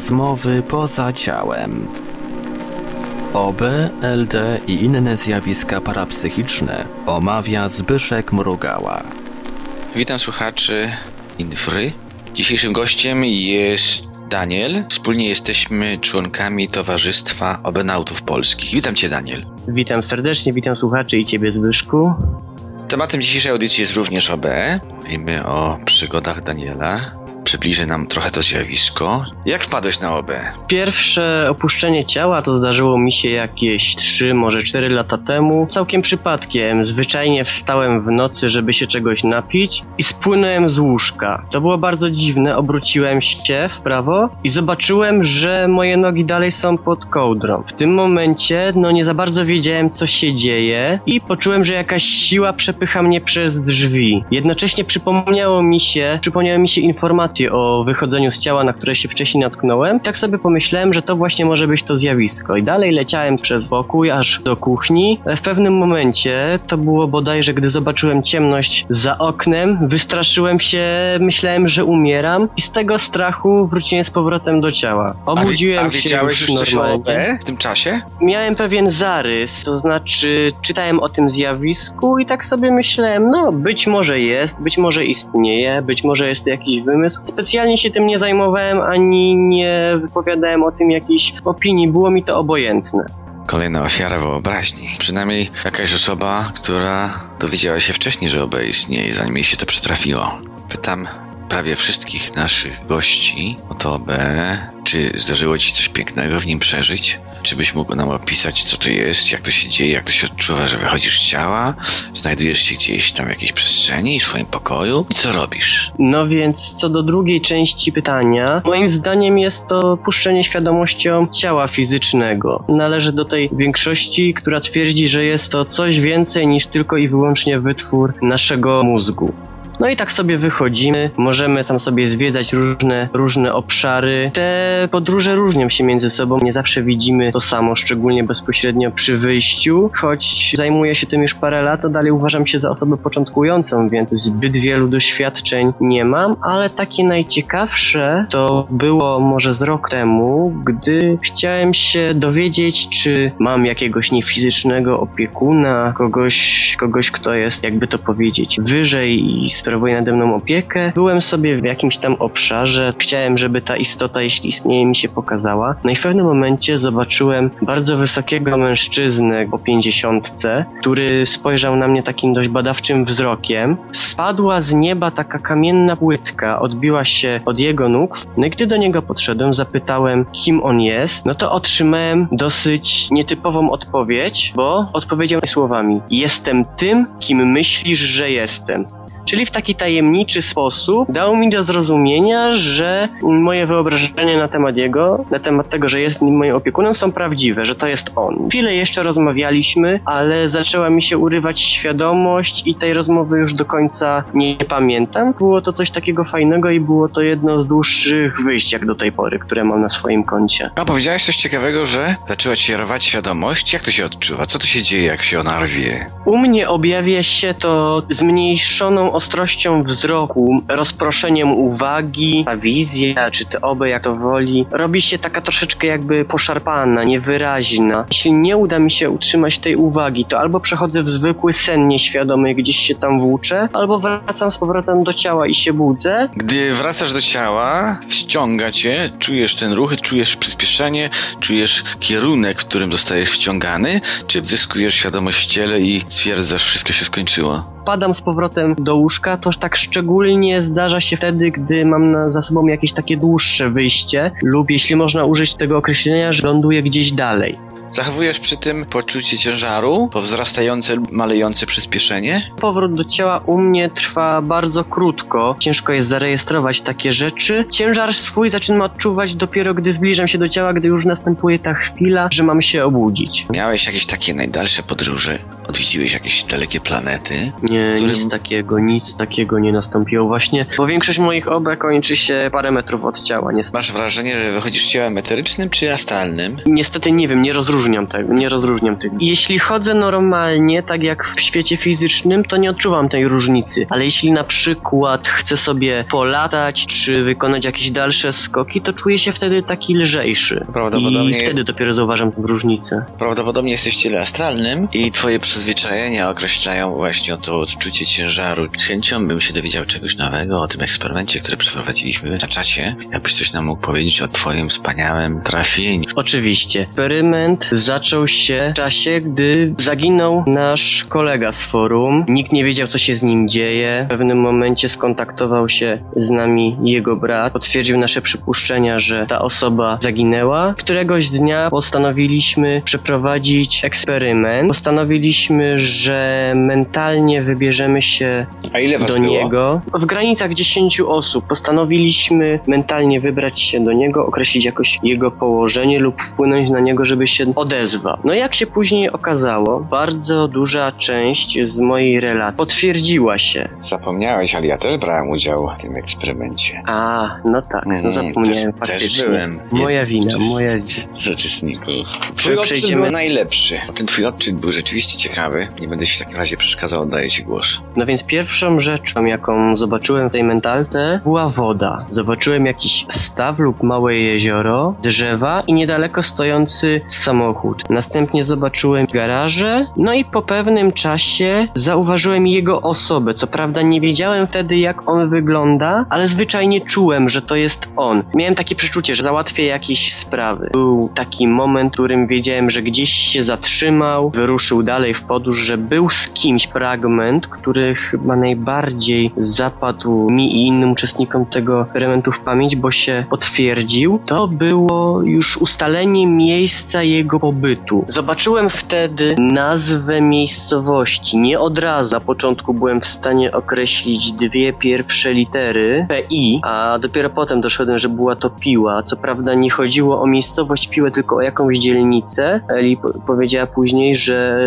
Rozmowy poza ciałem. OB, LD i inne zjawiska parapsychiczne omawia Zbyszek Mrugała. Witam słuchaczy Infry. Dzisiejszym gościem jest Daniel. Wspólnie jesteśmy członkami Towarzystwa Obenautów Polskich. Witam Cię, Daniel. Witam serdecznie, witam słuchaczy i Ciebie, Zbyszku. Tematem dzisiejszej audycji jest również OB. Mówimy o przygodach Daniela. Przybliży nam trochę to zjawisko. Jak wpadłeś na OB? Pierwsze opuszczenie ciała to zdarzyło mi się jakieś 3, może 4 lata temu. Całkiem przypadkiem. Zwyczajnie wstałem w nocy, żeby się czegoś napić i spłynąłem z łóżka. To było bardzo dziwne. Obróciłem się w prawo i zobaczyłem, że moje nogi dalej są pod kołdrą. W tym momencie, no nie za bardzo wiedziałem, co się dzieje i poczułem, że jakaś siła przepycha mnie przez drzwi. Jednocześnie przypomniało mi się, przypomniały mi się informacje o wychodzeniu z ciała, na które się wcześniej natknąłem. Tak sobie pomyślałem, że to właśnie może być to zjawisko. I dalej leciałem przez pokój, aż do kuchni. W pewnym momencie, to było bodajże, gdy zobaczyłem ciemność za oknem, wystraszyłem się, myślałem, że umieram i z tego strachu wróciłem z powrotem do ciała. Obudziłem a, a się już już normalnie. w tym czasie? Miałem pewien zarys, to znaczy czytałem o tym zjawisku i tak sobie myślałem, no być może jest, być może istnieje, być może jest to jakiś wymysł. Specjalnie się tym nie zajmowałem ani nie wypowiadałem o tym jakiejś opinii, było mi to obojętne. Kolejna ofiara wyobraźni. Przynajmniej jakaś osoba, która dowiedziała się wcześniej, że OB istnieje, zanim jej się to przytrafiło. Pytam prawie wszystkich naszych gości o to OB, czy zdarzyło ci coś pięknego w nim przeżyć? Czy byś mógł nam opisać, co to jest, jak to się dzieje, jak to się odczuwa, że wychodzisz z ciała, znajdujesz się gdzieś tam w jakiejś przestrzeni, w swoim pokoju i co robisz? No więc co do drugiej części pytania, moim zdaniem jest to puszczenie świadomością ciała fizycznego. Należy do tej większości, która twierdzi, że jest to coś więcej niż tylko i wyłącznie wytwór naszego mózgu. No i tak sobie wychodzimy, możemy tam sobie zwiedzać różne, różne obszary. Te podróże różnią się między sobą, nie zawsze widzimy to samo, szczególnie bezpośrednio przy wyjściu. Choć zajmuję się tym już parę lat, to dalej uważam się za osobę początkującą, więc zbyt wielu doświadczeń nie mam, ale takie najciekawsze to było może z rok temu, gdy chciałem się dowiedzieć, czy mam jakiegoś niefizycznego opiekuna, kogoś, kogoś kto jest, jakby to powiedzieć, wyżej i sprawuje nade mną opiekę. Byłem sobie w jakimś tam obszarze, chciałem, żeby ta istota, jeśli istnieje, mi się pokazała. No i w pewnym momencie zobaczyłem bardzo wysokiego mężczyznę o pięćdziesiątce, który spojrzał na mnie takim dość badawczym wzrokiem. Spadła z nieba taka kamienna płytka, odbiła się od jego nóg. No i gdy do niego podszedłem, zapytałem, kim on jest, no to otrzymałem dosyć nietypową odpowiedź, bo odpowiedział mi słowami: Jestem tym, kim myślisz, że jestem. Czyli w taki tajemniczy sposób dał mi do zrozumienia, że moje wyobrażenia na temat jego, na temat tego, że jest moim opiekunem, są prawdziwe, że to jest on. Chwilę jeszcze rozmawialiśmy, ale zaczęła mi się urywać świadomość i tej rozmowy już do końca nie pamiętam. Było to coś takiego fajnego i było to jedno z dłuższych wyjść jak do tej pory, które mam na swoim koncie. A powiedziałeś coś ciekawego, że zaczęła ci rwać świadomość. Jak to się odczuwa? Co to się dzieje, jak się ona rwie? U mnie objawia się to zmniejszoną ostrością wzroku, rozproszeniem uwagi, ta wizja, czy te oby, jak to woli, robi się taka troszeczkę jakby poszarpana, niewyraźna. Jeśli nie uda mi się utrzymać tej uwagi, to albo przechodzę w zwykły sen nieświadomy, gdzieś się tam włóczę, albo wracam z powrotem do ciała i się budzę. Gdy wracasz do ciała, wciąga cię, czujesz ten ruch, czujesz przyspieszenie, czujesz kierunek, w którym zostajesz wciągany, czy zyskujesz świadomość w ciele i stwierdzasz, wszystko się skończyło? Padam z powrotem do łóżka, to tak szczególnie zdarza się wtedy, gdy mam na, za sobą jakieś takie dłuższe wyjście, lub jeśli można użyć tego określenia, że ląduję gdzieś dalej. Zachowujesz przy tym poczucie ciężaru, po wzrastające lub malejące przyspieszenie? Powrót do ciała u mnie trwa bardzo krótko. Ciężko jest zarejestrować takie rzeczy. Ciężar swój zaczynam odczuwać dopiero gdy zbliżam się do ciała, gdy już następuje ta chwila, że mam się obudzić. Miałeś jakieś takie najdalsze podróże Odwiedziłeś jakieś dalekie planety? Nie, Którym- nic takiego, nic takiego nie nastąpiło właśnie, bo większość moich obrad kończy się parę metrów od ciała, niestety. Masz wrażenie, że wychodzisz ciałem eterycznym czy astralnym? Niestety nie wiem, nie rozróżniam tego, nie rozróżniam tego. Jeśli chodzę normalnie, tak jak w świecie fizycznym, to nie odczuwam tej różnicy. Ale jeśli na przykład chcę sobie polatać, czy wykonać jakieś dalsze skoki, to czuję się wtedy taki lżejszy. Prawdopodobnie- I wtedy dopiero zauważam tę różnicę. Prawdopodobnie jesteś w ciele astralnym i twoje przyzwyczajenia określają właśnie to odczucie ciężaru. Chęcią bym się dowiedział czegoś nowego o tym eksperymencie, który przeprowadziliśmy na czacie. Jakbyś coś nam mógł powiedzieć o twoim wspaniałym trafieniu. Oczywiście. Eksperyment zaczął się w czasie, gdy zaginął nasz kolega z forum. Nikt nie wiedział, co się z nim dzieje. W pewnym momencie skontaktował się z nami jego brat. Potwierdził nasze przypuszczenia, że ta osoba zaginęła. Któregoś dnia postanowiliśmy przeprowadzić eksperyment. Postanowiliśmy, że mentalnie wybierzemy się A ile was do było? niego. W granicach 10 osób postanowiliśmy mentalnie wybrać się do niego, określić jakoś jego położenie lub wpłynąć na niego, żeby się odezwał. No jak się później okazało, bardzo duża część z mojej relacji potwierdziła się. Zapomniałeś, ale ja też brałem udział w tym eksperymencie. A, no tak, no Mm, zapomniałem też- też faktycznie. byłem Moja wina, moja wina. Z uczestników. Twój odczyt przejdziemy- był najlepszy. Ten twój odczyt był rzeczywiście ciekawy. Nie będę ci w takim razie przeszkadzał, oddaję ci głos. No więc pierwszą rzeczą, jaką zobaczyłem w tej mentalce, była woda. Zobaczyłem jakiś staw lub małe jezioro, drzewa i niedaleko stojący samochód. Następnie zobaczyłem garaże, no i po pewnym czasie zauważyłem jego osobę. Co prawda nie wiedziałem wtedy, jak on wygląda, ale zwyczajnie czułem, że to jest on. Miałem takie przeczucie, że załatwię jakieś sprawy. Był taki moment, w którym wiedziałem, że gdzieś się zatrzymał, wyruszył dalej w podróż, że był z kimś fragment, który chyba najbardziej zapadł mi i innym uczestnikom tego eksperymentu w pamięć, bo się potwierdził. To było już ustalenie miejsca jego pobytu. Zobaczyłem wtedy nazwę miejscowości. Nie od razu. Na początku byłem w stanie określić dwie pierwsze litery PI, a dopiero potem doszedłem, że była to Piła. Co prawda nie chodziło o miejscowość Piłę, tylko o jakąś dzielnicę. Eli po- powiedziała później, że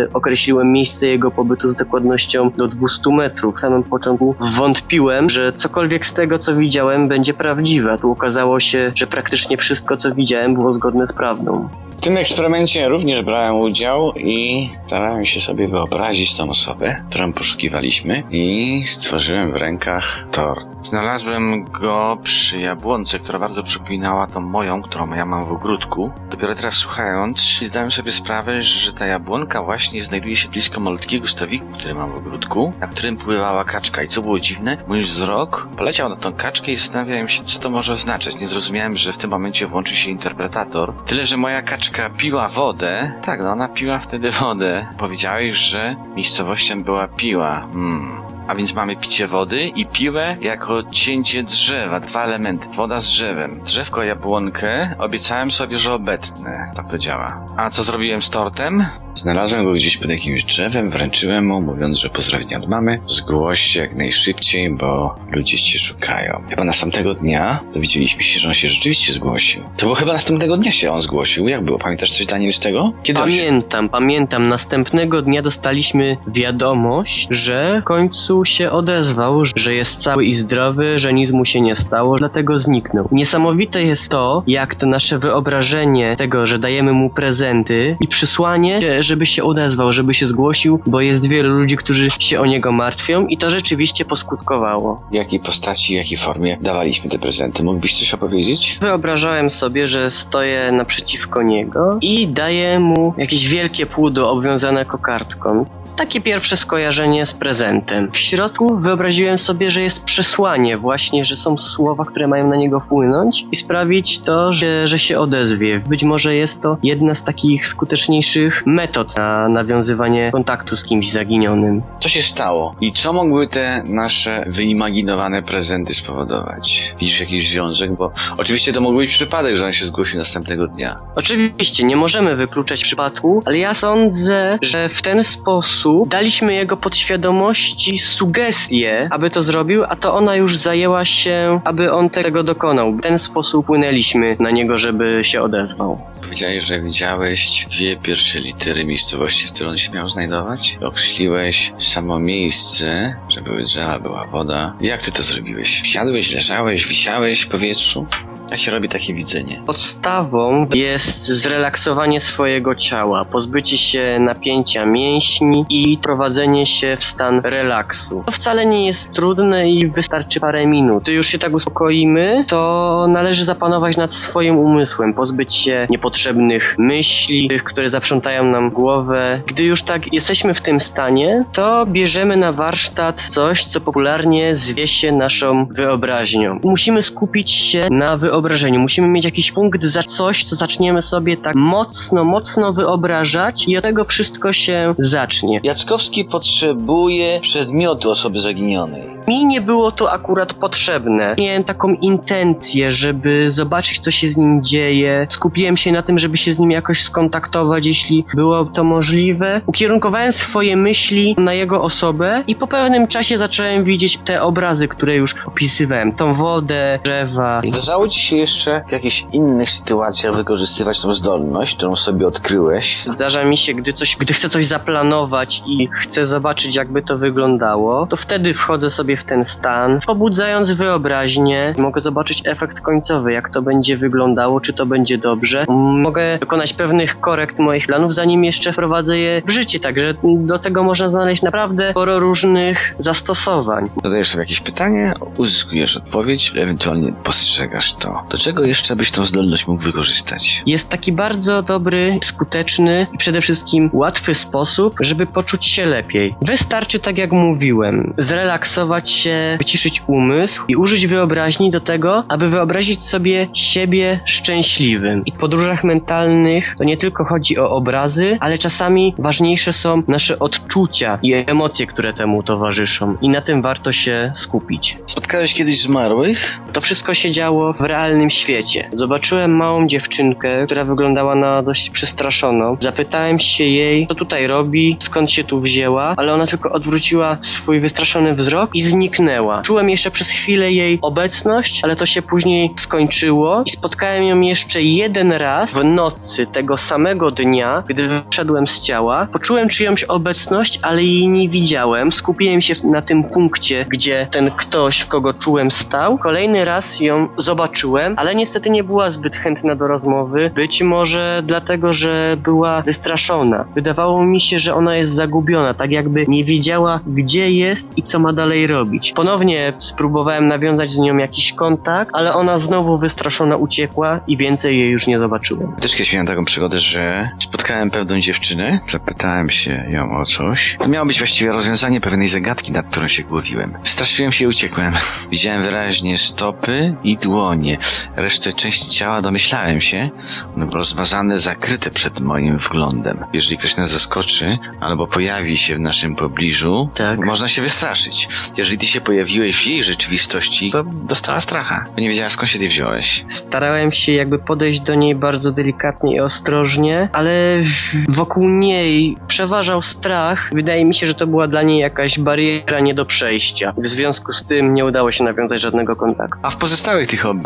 określiłem miejsce jego pobytu z dokładnością do 200 metrów. W samym początku wątpiłem, że cokolwiek z tego, co widziałem, będzie prawdziwe. Tu okazało się, że praktycznie wszystko, co widziałem, było zgodne z prawdą. W tym eksperymencie również brałem udział i starałem się sobie wyobrazić tą osobę, którą poszukiwaliśmy i stworzyłem w rękach tort. Znalazłem go przy jabłonce, która bardzo przypominała tą moją, którą ja mam w ogródku. Dopiero teraz słuchając, zdałem sobie sprawę, że ta jabłonka właśnie znajduje się blisko malutkiego stawiku, który mam w ogródku, na którym pływała kaczka. I co było dziwne, mój wzrok poleciał na tą kaczkę i zastanawiałem się, co to może oznaczać. Nie zrozumiałem, że w tym momencie włączy się interpretator. Tyle, że moja kaczka piła wodę. Tak, no ona piła wtedy wodę. Powiedziałeś, że miejscowością była piła. Hmm. A więc mamy picie wody i piłę jako cięcie drzewa. Dwa elementy. Woda z drzewem. Drzewko jabłonkę obiecałem sobie, że obetnę. Tak to działa. A co zrobiłem z tortem? Znalazłem go gdzieś pod jakimś drzewem, wręczyłem mu, mówiąc, że pozdrowienia od mamy. Zgłoś się jak najszybciej, bo ludzie cię szukają. Chyba następnego dnia dowiedzieliśmy się, że on się rzeczywiście zgłosił. To było chyba następnego dnia się on zgłosił. Jak było? Pamiętasz coś, Daniel, z tego? Kiedy on się... Pamiętam, pamiętam. Następnego dnia dostaliśmy wiadomość, że w końcu się odezwał, że jest cały i zdrowy, że nic mu się nie stało, dlatego zniknął. Niesamowite jest to, jak to nasze wyobrażenie tego, że dajemy mu prezenty i przysłanie, żeby się odezwał, żeby się zgłosił, bo jest wielu ludzi, którzy się o niego martwią i to rzeczywiście poskutkowało. W jakiej postaci, jakiej formie dawaliśmy te prezenty? Mógłbyś coś opowiedzieć? Wyobrażałem sobie, że stoję naprzeciwko niego i daję mu jakieś wielkie płudo obwiązane kokardką. Takie pierwsze skojarzenie z prezentem. W środku wyobraziłem sobie, że jest przesłanie, właśnie, że są słowa, które mają na niego wpłynąć i sprawić to, że, że się odezwie. Być może jest to jedna z takich skuteczniejszych metod na nawiązywanie kontaktu z kimś zaginionym. Co się stało? I co mogły te nasze wyimaginowane prezenty spowodować? Widzisz jakiś związek? Bo oczywiście to mógł być przypadek, że on się zgłosił następnego dnia. Oczywiście, nie możemy wykluczać przypadku, ale ja sądzę, że w ten sposób daliśmy jego podświadomości sugestie, aby to zrobił, a to ona już zajęła się, aby on tego dokonał. W ten sposób płynęliśmy na niego, żeby się odezwał. Powiedziałeś, że widziałeś dwie pierwsze litery miejscowości, w której on się miał znajdować. Określiłeś samo miejsce, że były drzewa, była woda. Jak ty to zrobiłeś? Siadłeś, leżałeś, wisiałeś w powietrzu? Jak się robi takie widzenie? Podstawą jest zrelaksowanie swojego ciała, pozbycie się napięcia mięśni i prowadzenie się w stan relaksu. To wcale nie jest trudne i wystarczy parę minut. Gdy już się tak uspokoimy, to należy zapanować nad swoim umysłem, pozbyć się niepotrzebnych myśli, tych, które zaprzątają nam głowę. Gdy już tak jesteśmy w tym stanie, to bierzemy na warsztat coś, co popularnie zwie się naszą wyobraźnią. Musimy skupić się na wyobrażeniu. Musimy mieć jakiś punkt za coś, co zaczniemy sobie tak mocno, mocno wyobrażać i od tego wszystko się zacznie. Jackowski potrzebuje przedmiotu osoby zaginionej. Mi nie było to akurat potrzebne. Miałem taką intencję, żeby zobaczyć, co się z nim dzieje. Skupiłem się na tym, żeby się z nim jakoś skontaktować, jeśli było to możliwe. Ukierunkowałem swoje myśli na jego osobę i po pewnym czasie zacząłem widzieć te obrazy, które już opisywałem. Tą wodę, drzewa. Zdarzało ci się jeszcze w jakichś innych sytuacjach wykorzystywać tą zdolność, którą sobie odkryłeś? Zdarza mi się, gdy coś, gdy chcę coś zaplanować i chcę zobaczyć, jakby to wyglądało, to wtedy wchodzę sobie w ten stan, pobudzając wyobraźnię. Mogę zobaczyć efekt końcowy, jak to będzie wyglądało, czy to będzie dobrze. Mogę dokonać pewnych korekt moich planów, zanim jeszcze wprowadzę je w życie, także do tego można znaleźć naprawdę sporo różnych zastosowań. Zadajesz sobie jakieś pytanie, uzyskujesz odpowiedź, ewentualnie postrzegasz to. Do czego jeszcze byś tą zdolność mógł wykorzystać? Jest taki bardzo dobry, skuteczny i przede wszystkim łatwy sposób, żeby poczuć się lepiej. Wystarczy, tak jak mówiłem, zrelaksować się, wyciszyć umysł i użyć wyobraźni do tego, aby wyobrazić sobie siebie szczęśliwym. I w podróżach mentalnych to nie tylko chodzi o obrazy, ale czasami ważniejsze są nasze odczucia i emocje, które temu towarzyszą. I na tym warto się skupić. Spotkałeś kiedyś zmarłych? To wszystko się działo w realnym świecie. Zobaczyłem małą dziewczynkę, która wyglądała na dość przestraszoną. Zapytałem się jej, co tutaj robi, skąd się tu wzięła, ale ona tylko odwróciła swój wystraszony wzrok i zniknęła. Czułem jeszcze przez chwilę jej obecność, ale to się później skończyło i spotkałem ją jeszcze jeden raz w nocy tego samego dnia, gdy wyszedłem z ciała. Poczułem czyjąś obecność, ale jej nie widziałem. Skupiłem się na tym punkcie, gdzie ten ktoś, kogo czułem, stał. Kolejny raz ją zobaczyłem, ale niestety nie była zbyt chętna do rozmowy. Być może dlatego, że była wystraszona. Wydawało mi się, że ona jest zagubiona, tak jakby nie wiedziała, gdzie jest i co ma dalej robić. Ponownie spróbowałem nawiązać z nią jakiś kontakt, ale ona znowu wystraszona uciekła i więcej jej już nie zobaczyłem. Też kiedyś miałem taką przygodę, że spotkałem pewną dziewczynę, zapytałem się ją o coś. To miało być właściwie rozwiązanie pewnej zagadki, nad którą się głowiłem. Straszyłem się i uciekłem. Widziałem wyraźnie stopy i dłonie. Resztę części ciała domyślałem się. One były rozmazane, zakryte przed moim wglądem. Jeżeli ktoś nas zaskoczy, albo pojawi się w naszym pobliżu, Tak. można się wystraszyć. Jeżeli ty się pojawiłeś w jej rzeczywistości, to dostała stracha. Bo nie wiedziała skąd się ty wziąłeś. Starałem się jakby podejść do niej bardzo delikatnie i ostrożnie, ale wokół niej przeważał strach. Wydaje mi się, że to była dla niej jakaś bariera nie do przejścia. W związku z tym nie udało się nawiązać żadnego kontaktu. A w pozostałych tych OB,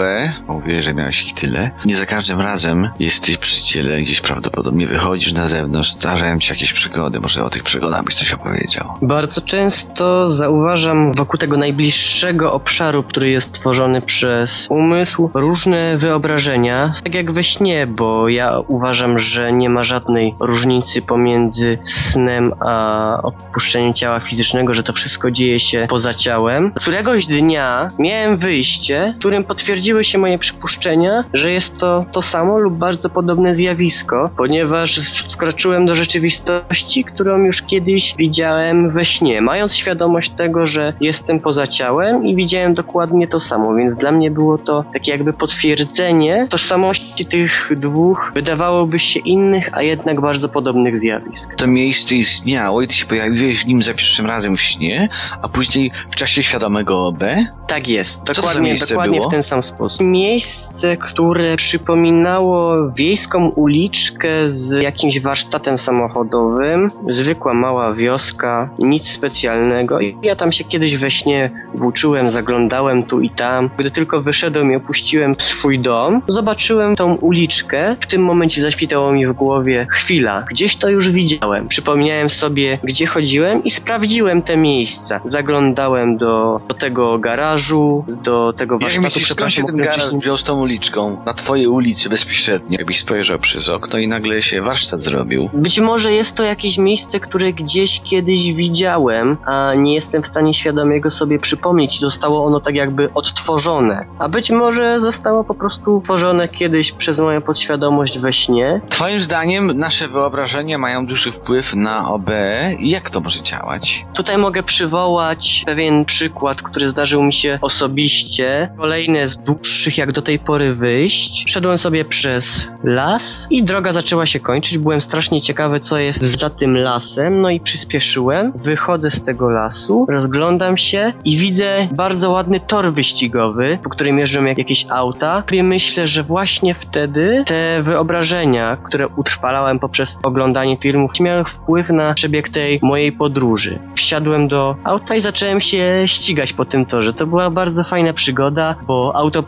mówię, że miałeś ich tyle, nie za każdym razem jesteś przy ciele, gdzieś prawdopodobnie wychodzisz na zewnątrz, zdarzają ci jakieś przygody, może o tych przygodach byś coś opowiedział. Bardzo często zauważam wokół tego najbliższego obszaru, który jest tworzony przez umysł, różne wyobrażenia, tak jak we śnie, bo ja uważam, że nie ma żadnej różnicy pomiędzy snem a opuszczeniem ciała fizycznego, że to wszystko dzieje się poza ciałem. Któregoś dnia miałem wyjście, którym potwierdziły się moje przypuszczenia, że jest to to samo lub bardzo podobne zjawisko, ponieważ wkroczyłem do rzeczywistości, którą już kiedyś widziałem we śnie, mając świadomość tego, że jestem poza ciałem i widziałem dokładnie to samo, więc dla mnie było to takie jakby potwierdzenie tożsamości tych dwóch, wydawałoby się innych, a jednak bardzo podobnych zjawisk. To miejsce istniało i ty się pojawiłeś w nim za pierwszym razem w śnie, a później w czasie świadomego OB? Tak jest, dokładnie, dokładnie było? w ten sam sposób. Miejsce, które przypominało wiejską uliczkę z jakimś warsztatem samochodowym. Zwykła mała wioska, nic specjalnego. Ja tam się kiedyś we śnie włóczyłem, zaglądałem tu i tam. Gdy tylko wyszedłem i opuściłem swój dom, zobaczyłem tą uliczkę. W tym momencie zaświtało mi w głowie chwila. Gdzieś to już widziałem. Przypomniałem sobie, gdzie chodziłem i sprawdziłem te miejsca. Zaglądałem do, do tego garażu, do tego Jak warsztatu. myślisz, skąd się ten wcześniej- wziął z tą uliczką? Na twojej ulicy bezpośrednio. Jakbyś spojrzał przez okno i nagle się warsztat zrobił. Być może jest to jakieś miejsce, które gdzieś kiedyś widziałem, a nie jestem w stanie świadomie go sobie przypomnieć. Zostało ono tak jakby odtworzone. A być może zostało po prostu tworzone kiedyś przez moją podświadomość we śnie. Twoim zdaniem nasze wyobrażenia mają duży wpływ na OBE i jak to może działać? Tutaj mogę przywołać pewien przykład, który zdarzył mi się osobiście. Kolejne z dłuższych jak do tej pory wyjść. Szedłem sobie przez las i droga zaczęła się kończyć. Byłem strasznie ciekawy, co jest za tym lasem, no i przyspieszyłem. Wychodzę z tego lasu, rozglądam się i widzę bardzo ładny tor wyścigowy, po którym jeżdżą jak jakieś auta. I myślę, że właśnie wtedy te wyobrażenia, które utrwalałem poprzez oglądanie filmów, miały wpływ na przebieg tej mojej podróży. Wsiadłem do auta i zacząłem się ścigać po tym torze. To była bardzo fajna przygoda, bo auto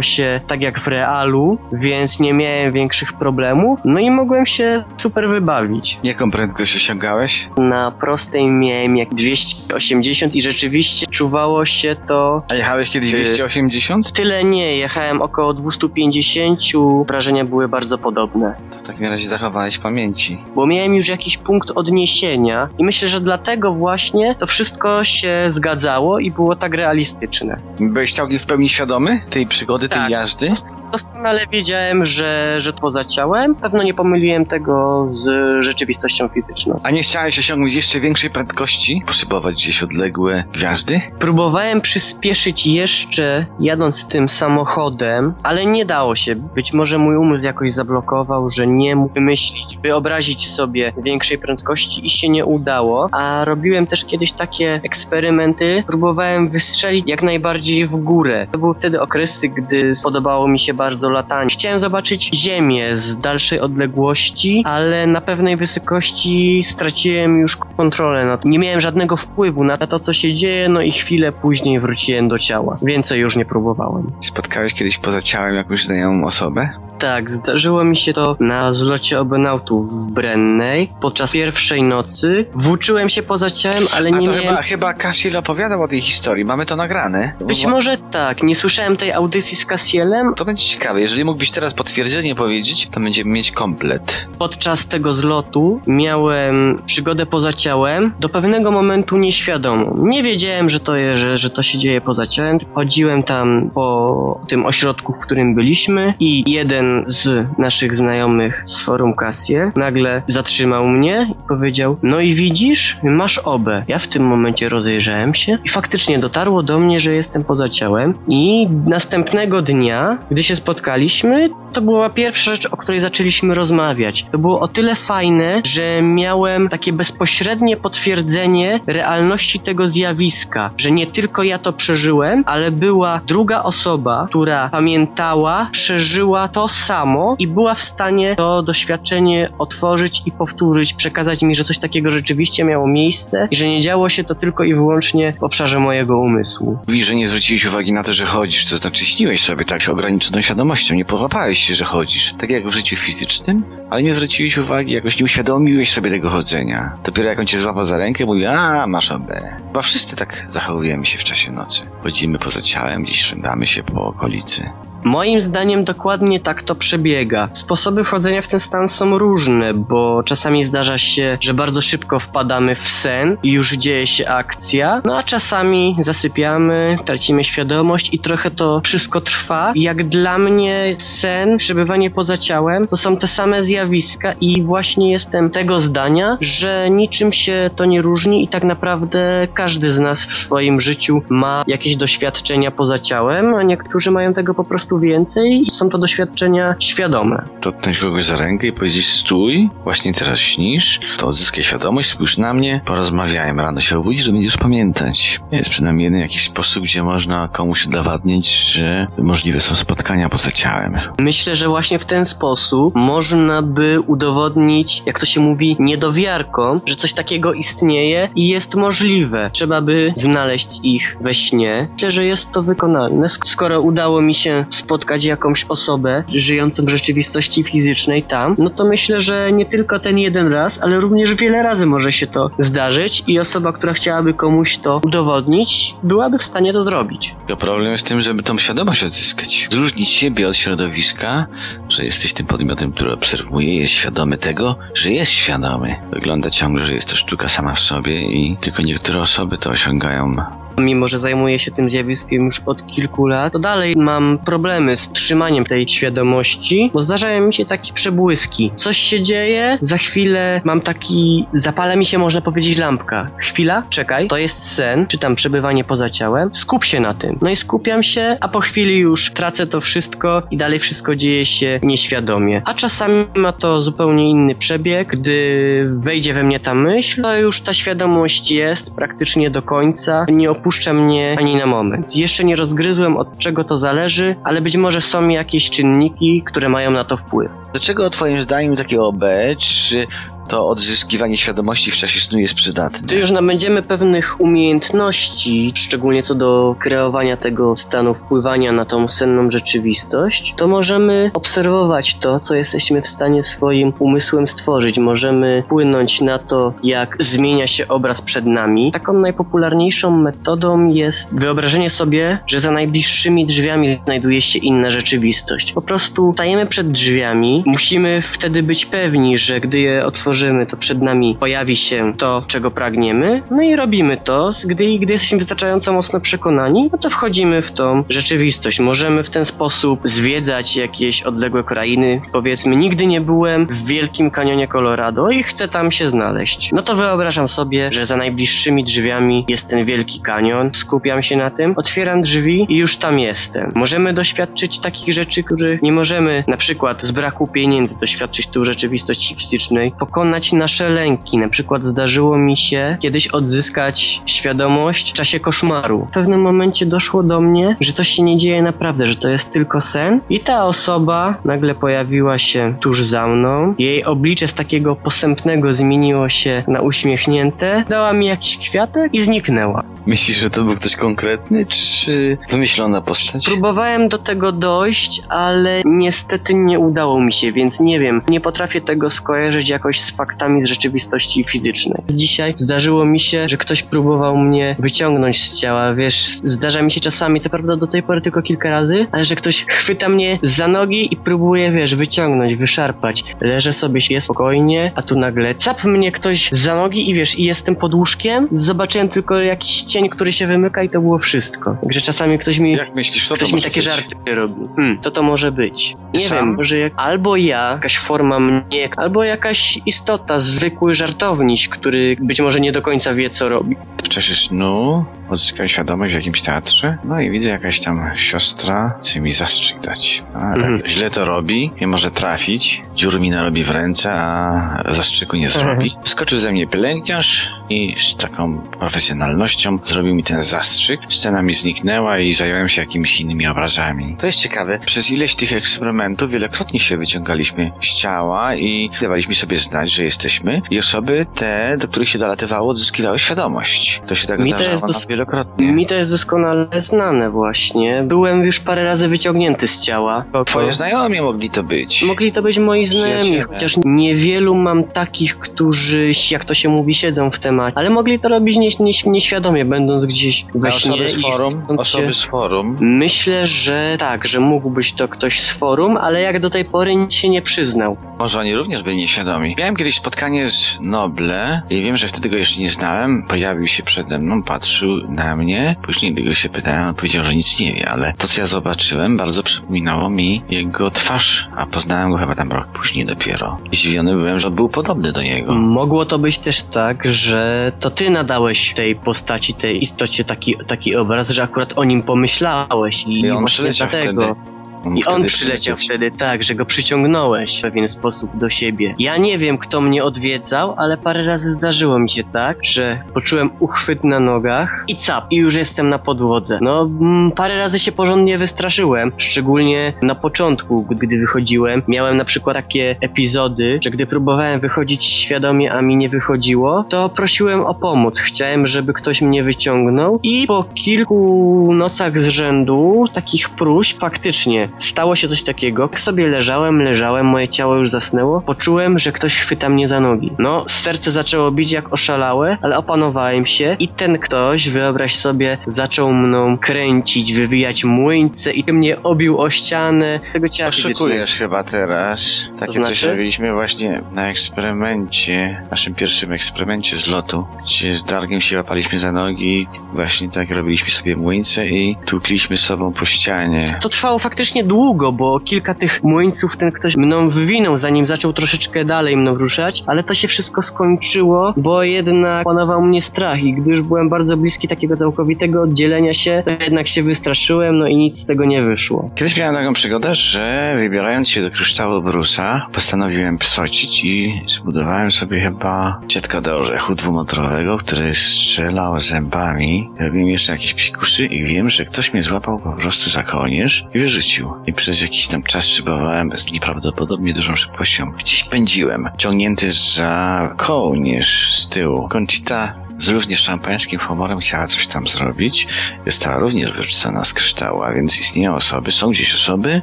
się tak jak w realu, więc nie miałem większych problemów, no i mogłem się super wybawić. Jaką prędkość osiągałeś? Na prostej miałem jak 280 i rzeczywiście czuwało się to A jechałeś kiedyś Ty- 280? Tyle nie, jechałem około 250, wrażenia były bardzo podobne. To w takim razie zachowałeś pamięci. Bo miałem już jakiś punkt odniesienia i myślę, że dlatego właśnie to wszystko się zgadzało i było tak realistyczne. Byłeś całkiem w pełni świadomy tej przygody, tej Tak. jazdy? Doskonale wiedziałem, że, że to poza ciałem. Pewno nie pomyliłem tego z rzeczywistością fizyczną. A nie chciałeś osiągnąć jeszcze większej prędkości? Poszybować gdzieś odległe gwiazdy? Próbowałem przyspieszyć jeszcze jadąc tym samochodem, ale nie dało się. Być może mój umysł jakoś zablokował, że nie mógł wymyślić, wyobrazić sobie większej prędkości i się nie udało. A robiłem też kiedyś takie eksperymenty. Próbowałem wystrzelić jak najbardziej w górę. To były wtedy okresy, gdy podobało mi się bardzo latanie. Chciałem zobaczyć Ziemię z dalszej odległości, ale na pewnej wysokości straciłem już kontrolę nad Nie miałem żadnego wpływu na to, co się dzieje, no i chwilę później wróciłem do ciała. Więcej już nie próbowałem. Spotkałeś kiedyś poza ciałem jakąś znajomą osobę? Tak, zdarzyło mi się to na zlocie obenautów w Brennej. Podczas pierwszej nocy włóczyłem się poza ciałem, ale A nie to miałem... chyba, chyba Kasiel opowiadał o tej historii. Mamy to nagrane. Być może tak, nie słyszałem tej audycji z Kasielem. To będzie ciekawe. Jeżeli mógłbyś teraz potwierdzenie powiedzieć, to będziemy mieć komplet. Podczas tego zlotu miałem przygodę poza ciałem, do pewnego momentu nieświadomą. Nie wiedziałem, że to, je, że, że to się dzieje poza ciałem. Chodziłem tam po tym ośrodku, w którym byliśmy i jeden z naszych znajomych z forum Cassiel nagle zatrzymał mnie i powiedział no i widzisz, masz obę. Ja w tym momencie rozejrzałem się i faktycznie dotarło do mnie, że jestem poza ciałem i następnego dnia, gdy się spotkaliśmy, to była pierwsza rzecz, o której zaczęliśmy rozmawiać. To było o tyle fajne, że miałem takie bezpośrednie potwierdzenie realności tego zjawiska, że nie tylko ja to przeżyłem, ale była druga osoba, która pamiętała, przeżyła to samo i była w stanie to doświadczenie otworzyć i powtórzyć, przekazać mi, że coś takiego rzeczywiście miało miejsce i że nie działo się to tylko i wyłącznie w obszarze mojego umysłu. Mówisz, że nie zwróciłeś uwagi na to, że chodzisz, to znaczy śniłeś sobie tak ograniczoną świadomością, nie połapałeś się, że chodzisz. Tak jak w życiu fizycznym, ale nie zwróciłeś uwagi, jakoś nie uświadomiłeś sobie tego chodzenia. Dopiero jak on cię złapał za rękę, mówi, a masz OB. Chyba wszyscy tak zachowujemy się w czasie nocy. Chodzimy poza ciałem, gdzieś szędamy się po okolicy. Moim zdaniem dokładnie tak to przebiega. Sposoby wchodzenia w ten stan są różne, bo czasami zdarza się, że bardzo szybko wpadamy w sen i już dzieje się akcja, no a czasami zasypiamy, tracimy świadomość i trochę to wszystko trwa. Jak dla mnie sen, przebywanie poza ciałem to są te same zjawiska i właśnie jestem tego zdania, że niczym się to nie różni i tak naprawdę każdy z nas w swoim życiu ma jakieś doświadczenia poza ciałem, a niektórzy mają tego po prostu prostu więcej i są to doświadczenia świadome. Dotknąć kogoś za rękę i powiedzieć stój, właśnie teraz śnisz, to odzyskaj świadomość, spójrz na mnie, porozmawiajmy, rano się obudzisz, że będziesz pamiętać. Jest przynajmniej jeden jakiś sposób, gdzie można komuś udowadniać, że możliwe są spotkania poza ciałem. Myślę, że właśnie w ten sposób można by udowodnić, jak to się mówi, niedowiarkom, że coś takiego istnieje i jest możliwe. Trzeba by znaleźć ich we śnie. Myślę, że jest to wykonalne. Sk- Skoro udało mi się spotkać jakąś osobę żyjącą w rzeczywistości fizycznej tam, no to myślę, że nie tylko ten jeden raz, ale również wiele razy może się to zdarzyć i osoba, która chciałaby komuś to udowodnić, byłaby w stanie to zrobić. Problem jest w tym, żeby tą świadomość odzyskać. Zróżnić siebie od środowiska, że jesteś tym podmiotem, który obserwuje, jest świadomy tego, że jest świadomy. Wygląda ciągle, że jest to sztuka sama w sobie i tylko niektóre osoby to osiągają. Mimo, że zajmuję się tym zjawiskiem już od kilku lat, to dalej mam problemy z trzymaniem tej świadomości, bo zdarzają mi się takie przebłyski. Coś się dzieje, za chwilę mam taki, zapala mi się można powiedzieć lampka. Chwila, czekaj, to jest sen, czy tam przebywanie poza ciałem, skup się na tym. No i skupiam się, a po chwili już tracę to wszystko i dalej wszystko dzieje się nieświadomie. A czasami ma to zupełnie inny przebieg, gdy wejdzie we mnie ta myśl, to już ta świadomość jest praktycznie do końca, nie opuszcza mnie ani na moment. Jeszcze nie rozgryzłem od czego to zależy, ale być może są jakieś czynniki, które mają na to wpływ. Do czego twoim zdaniem takie OB, czy to odzyskiwanie świadomości w czasie snu jest przydatne? Gdy już nabędziemy pewnych umiejętności, szczególnie co do kreowania tego stanu wpływania na tą senną rzeczywistość, to możemy obserwować to, co jesteśmy w stanie swoim umysłem stworzyć. Możemy wpłynąć na to, jak zmienia się obraz przed nami. Taką najpopularniejszą metodą jest wyobrażenie sobie, że za najbliższymi drzwiami znajduje się inna rzeczywistość. Po prostu stajemy przed drzwiami, musimy wtedy być pewni, że gdy je otworzymy, to przed nami pojawi się to, czego pragniemy, no i robimy to. Gdy, gdy jesteśmy wystarczająco mocno przekonani, no to wchodzimy w tą rzeczywistość. Możemy w ten sposób zwiedzać jakieś odległe krainy. Powiedzmy, nigdy nie byłem w Wielkim Kanionie Colorado i chcę tam się znaleźć. No to wyobrażam sobie, że za najbliższymi drzwiami jest ten Wielki Kanion, skupiam się na tym, otwieram drzwi i już tam jestem. Możemy doświadczyć takich rzeczy, których nie możemy na przykład z braku pieniędzy doświadczyć tu rzeczywistości fizycznej, pokonać nasze lęki. Na przykład zdarzyło mi się kiedyś odzyskać świadomość w czasie koszmaru. W pewnym momencie doszło do mnie, że to się nie dzieje naprawdę, że to jest tylko sen i ta osoba nagle pojawiła się tuż za mną. Jej oblicze z takiego posępnego zmieniło się na uśmiechnięte, dała mi jakiś kwiatek i zniknęła. Myślisz, że to był ktoś konkretny, czy wymyślona postać? Próbowałem do tego dojść, ale niestety nie udało mi się, więc nie wiem, nie potrafię tego skojarzyć jakoś z faktami z rzeczywistości fizycznej. Dzisiaj zdarzyło mi się, że ktoś próbował mnie wyciągnąć z ciała, wiesz, zdarza mi się czasami, co prawda do tej pory tylko kilka razy, ale że ktoś chwyta mnie za nogi i próbuje, wiesz, wyciągnąć, wyszarpać. Leżę sobie się spokojnie, a tu nagle cap mnie ktoś za nogi i wiesz, i jestem pod łóżkiem, zobaczyłem tylko jakiś cień, który się wymyka i to było wszystko. Także czasami ktoś mi Jak myślisz, co to Ktoś mi takie być? żarty robi. Hmm, to to może być. Nie Sam? wiem, może jak, albo ja, jakaś forma mnie, albo jakaś istota, zwykły żartowniś, który być może nie do końca wie, co robi. W czasie snu odzyskałem świadomość w jakimś teatrze, no i widzę jakaś tam siostra chce mi zastrzyk dać. A, tak Mhm. źle to robi, nie może trafić, dziur mi narobi w ręce, a zastrzyku nie zrobi. Skoczył ze mnie pielęgniarz i z taką profesjonalnością zrobił mi ten zastrzyk. Scena mi zniknęła i zająłem się jakimiś innymi obrazami. To jest ciekawe. Przez ileś tych eksperymentów wielokrotnie się wyciągaliśmy z ciała i dawaliśmy sobie znać, że jesteśmy i osoby te, do których się dolatywało, odzyskiwały świadomość. To się tak Mi to zdarzało dos- wielokrotnie. Mi to jest doskonale znane właśnie. Byłem już parę razy wyciągnięty z ciała. Twoje znajomi mogli to być. Mogli to być moi znajomi, chociaż niewielu mam takich, którzy, jak to się mówi, siedzą w temacie. Ale mogli to robić nie, nie, nieświadomie, będąc gdzieś we śnie. osoby z forum? Osoby z forum. Myślę, że tak, że mógł być to ktoś z forum, ale jak do tej pory nic się nie przyznał. Może oni również byli nieświadomi. Miałem kiedyś spotkanie z Noble i wiem, że wtedy go jeszcze nie znałem. Pojawił się przede mną, patrzył na mnie. Później gdy go się pytałem, on powiedział, że nic nie wie, ale to, co ja zobaczyłem, bardzo przypominało mi jego twarz, a poznałem go chyba tam rok później dopiero. I zdziwiony byłem, że był podobny do niego. Mogło to być też tak, że to ty nadałeś tej postaci, tej istocie taki, taki obraz, że akurat o nim pomyślałeś i I on właśnie dlatego. wtedy. I on przyleciał. wtedy tak, że go przyciągnąłeś w pewien sposób do siebie. Ja nie wiem, kto mnie odwiedzał, ale parę razy zdarzyło mi się tak, że poczułem uchwyt na nogach i cap, i już jestem na podłodze. No, mm, parę razy się porządnie wystraszyłem, szczególnie na początku, gdy wychodziłem. Miałem na przykład takie epizody, że gdy próbowałem wychodzić świadomie, a mi nie wychodziło, to prosiłem o pomoc. Chciałem, żeby ktoś mnie wyciągnął i po kilku nocach z rzędu takich próśb faktycznie stało się coś takiego. Jak sobie leżałem, leżałem, moje ciało już zasnęło, poczułem, że ktoś chwyta mnie za nogi. No, serce zaczęło bić jak oszalałe, ale opanowałem się i ten ktoś, wyobraź sobie, zaczął mną kręcić, wywijać młyńce i mnie obił o ścianę tego ciała. Oszukujesz chyba teraz. Takie To coś znaczy? robiliśmy właśnie na eksperymencie, naszym pierwszym eksperymencie z lotu, gdzie z Dargiem się łapaliśmy za nogi, właśnie tak robiliśmy sobie młyńce i tłukliśmy sobą po ścianie. To trwało faktycznie długo, bo kilka tych młyńców ten ktoś mną wywinął, zanim zaczął troszeczkę dalej mną ruszać, ale to się wszystko skończyło, bo jednak panował mnie strach i gdy już byłem bardzo bliski takiego całkowitego oddzielenia się, to jednak się wystraszyłem, no i nic z tego nie wyszło. Kiedyś miałem taką przygodę, że wybierając się do kryształu Brusa, postanowiłem psocić i zbudowałem sobie chyba cietka do orzechu dwumotorowego, który strzelał zębami. Robiłem jeszcze jakieś psikusy i wiem, że ktoś mnie złapał po prostu za kołnierz i wyrzucił. I przez jakiś tam czas szybowałem z nieprawdopodobnie dużą szybkością. Gdzieś pędziłem, ciągnięty za kołnierz z tyłu. Conchita z również szampańskim humorem chciała coś tam zrobić. Została również wyrzucona z kryształu, a więc istnieją osoby, są gdzieś osoby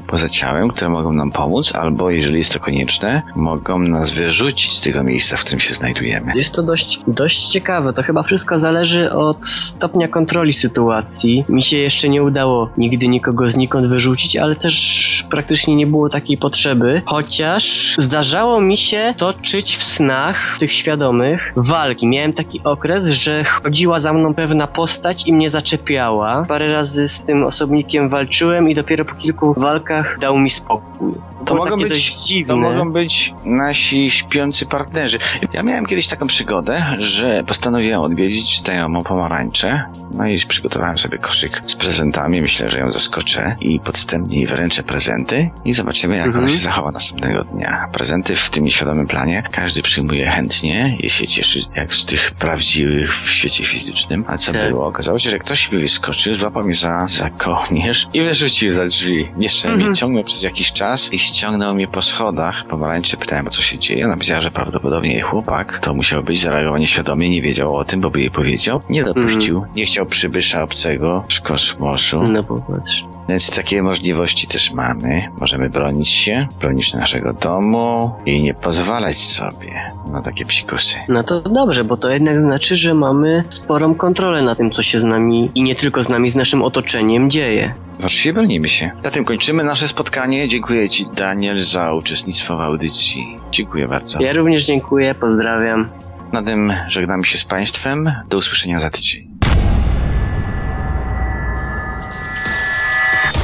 poza ciałem, które mogą nam pomóc, albo jeżeli jest to konieczne, mogą nas wyrzucić z tego miejsca, w którym się znajdujemy. Jest to dość, dość ciekawe. To chyba wszystko zależy od stopnia kontroli sytuacji. Mi się jeszcze nie udało nigdy nikogo znikąd wyrzucić, ale też praktycznie nie było takiej potrzeby. Chociaż zdarzało mi się toczyć w snach tych świadomych walki. Miałem taki okres, że chodziła za mną pewna postać i mnie zaczepiała. Parę razy z tym osobnikiem walczyłem i dopiero po kilku walkach dał mi spokój. To mogą, być, to mogą być nasi śpiący partnerzy. Ja miałem kiedyś taką przygodę, że postanowiłem odwiedzić znajomą pomarańczę. No i przygotowałem sobie koszyk z prezentami. Myślę, że ją zaskoczę i podstępnie jej wręczę prezenty i zobaczymy, jak Mhm. ona się zachowa następnego dnia. Prezenty w tym nieświadomym planie każdy przyjmuje chętnie i się cieszy, jak z tych prawdziwych w świecie fizycznym. A co Tak. było? Okazało się, że ktoś mi wyskoczył, złapał mnie za, za kołnierz i wyrzucił za drzwi. Jeszcze mnie Mhm. ciągnął przez jakiś czas i ściągnął mnie po schodach. Pomarańczy pytałem, o co się dzieje. Ona powiedziała, że prawdopodobnie jej chłopak to musiał być, zareagował nieświadomie, nie wiedział o tym, bo by jej powiedział. Nie dopuścił, nie chciał przybysza obcego z kosmosu. No popatrz. Więc takie możliwości też mamy. Możemy bronić się, bronić naszego domu i nie pozwalać sobie na takie psikusy. No to dobrze, bo to jednak znaczy, że mamy sporą kontrolę na tym, co się z nami i nie tylko z nami, z naszym otoczeniem dzieje. Oczywiście bronimy się. Na tym kończymy nasze spotkanie. Dziękuję Ci, Daniel, za uczestnictwo w audycji. Dziękuję bardzo. Ja również dziękuję, pozdrawiam. Na tym żegnamy się z Państwem. Do usłyszenia za tydzień.